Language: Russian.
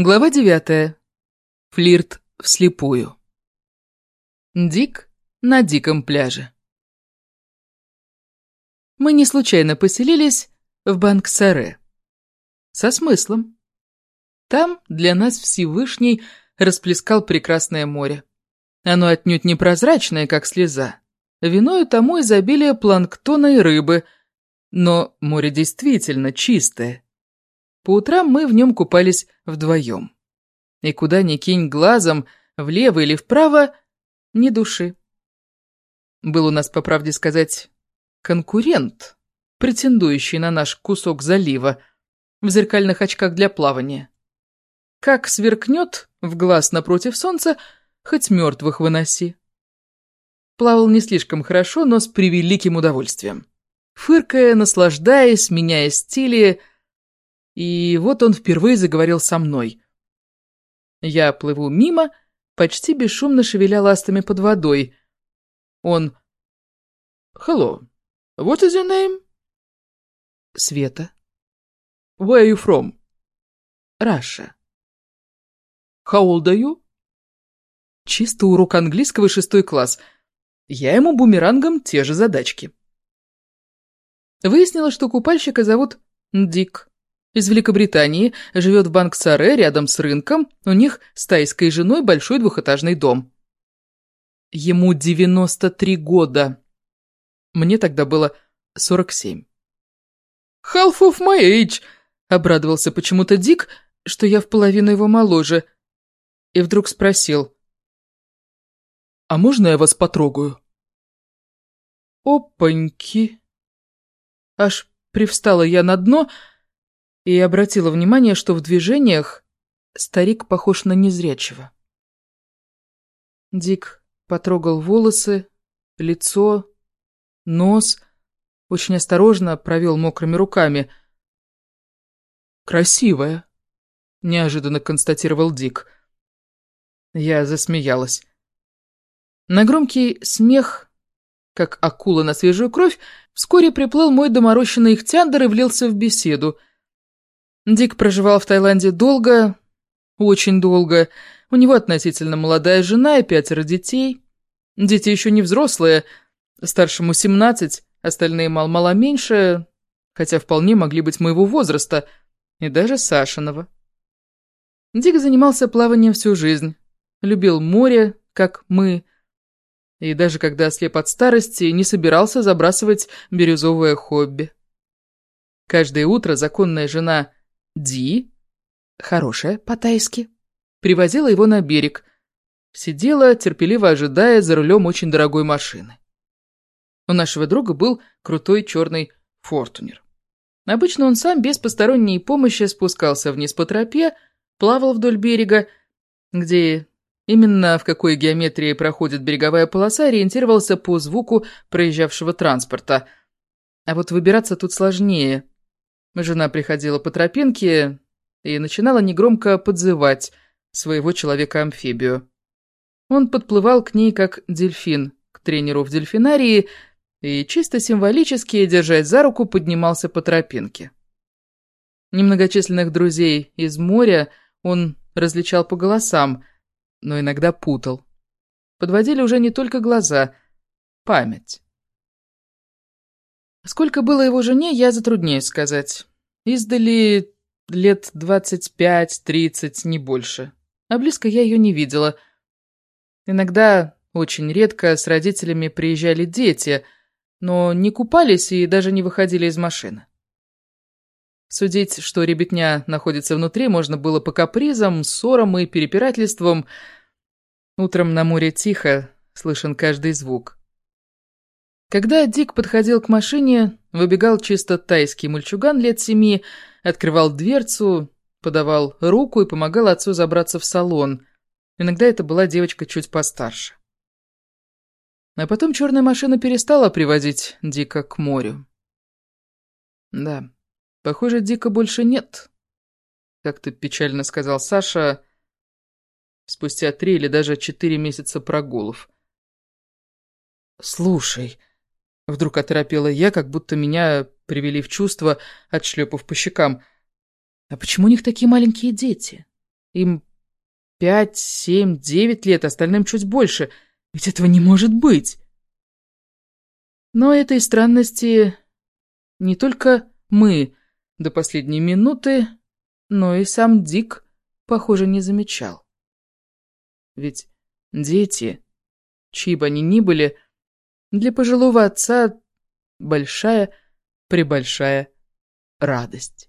Глава девятая. Флирт вслепую. Дик на диком пляже. Мы не случайно поселились в Банк-Саре. Со смыслом. Там для нас Всевышний расплескал прекрасное море. Оно отнюдь не прозрачное, как слеза. Виною тому изобилие планктона и рыбы, но море действительно чистое по утрам мы в нем купались вдвоем. И куда ни кинь глазом, влево или вправо, ни души. Был у нас, по правде сказать, конкурент, претендующий на наш кусок залива, в зеркальных очках для плавания. Как сверкнет в глаз напротив солнца, хоть мертвых выноси. Плавал не слишком хорошо, но с превеликим удовольствием. Фыркая, наслаждаясь, меняя стили, и вот он впервые заговорил со мной. Я плыву мимо, почти бесшумно шевеля ластами под водой. Он... «Hello. What is your name?» «Света». «Where are you from?» «Russia». «How old are you?» Чисто урок английского шестой класс. Я ему бумерангом те же задачки. Выяснилось, что купальщика зовут Дик из Великобритании, живет в Банк-Саре, рядом с рынком, у них с тайской женой большой двухэтажный дом. Ему 93 года. Мне тогда было 47. «Half of my age!» — обрадовался почему-то Дик, что я в половину его моложе, и вдруг спросил. «А можно я вас потрогаю?» «Опаньки!» Аж привстала я на дно, — и обратила внимание, что в движениях старик похож на незрячего. Дик потрогал волосы, лицо, нос, очень осторожно провел мокрыми руками. «Красивая», — неожиданно констатировал Дик. Я засмеялась. На громкий смех, как акула на свежую кровь, вскоре приплыл мой доморощенный ихтяндр и влился в беседу — Дик проживал в Таиланде долго, очень долго. У него относительно молодая жена и пятеро детей. Дети еще не взрослые, старшему 17, остальные мал-мало меньше, хотя вполне могли быть моего возраста, и даже Сашиного. Дик занимался плаванием всю жизнь, любил море, как мы, и даже когда ослеп от старости, не собирался забрасывать бирюзовое хобби. Каждое утро законная жена Ди, хорошая по-тайски, привозила его на берег. Сидела, терпеливо ожидая за рулем очень дорогой машины. У нашего друга был крутой черный фортунер. Обычно он сам без посторонней помощи спускался вниз по тропе, плавал вдоль берега, где именно в какой геометрии проходит береговая полоса, ориентировался по звуку проезжавшего транспорта. А вот выбираться тут сложнее – Жена приходила по тропинке и начинала негромко подзывать своего человека-амфибию. Он подплывал к ней как дельфин, к тренеру в дельфинарии, и чисто символически, держась за руку, поднимался по тропинке. Немногочисленных друзей из моря он различал по голосам, но иногда путал. Подводили уже не только глаза, память. Сколько было его жене, я затрудняюсь сказать. Издали лет двадцать пять-тридцать, не больше. А близко я ее не видела. Иногда, очень редко, с родителями приезжали дети, но не купались и даже не выходили из машины. Судить, что ребятня находится внутри, можно было по капризам, ссорам и перепирательствам. Утром на море тихо, слышен каждый звук. Когда Дик подходил к машине, выбегал чисто тайский мальчуган лет семи, открывал дверцу, подавал руку и помогал отцу забраться в салон. Иногда это была девочка чуть постарше. А потом черная машина перестала привозить Дика к морю. Да, похоже, Дика больше нет, как ты печально сказал Саша, спустя три или даже четыре месяца прогулов. «Слушай», Вдруг оторопела я, как будто меня привели в чувство, отшлепав по щекам. «А почему у них такие маленькие дети? Им пять, семь, девять лет, остальным чуть больше. Ведь этого не может быть. Но этой странности не только мы до последней минуты, но и сам Дик, похоже, не замечал. Ведь дети, чьи бы они ни были, для пожилого отца большая-пребольшая радость.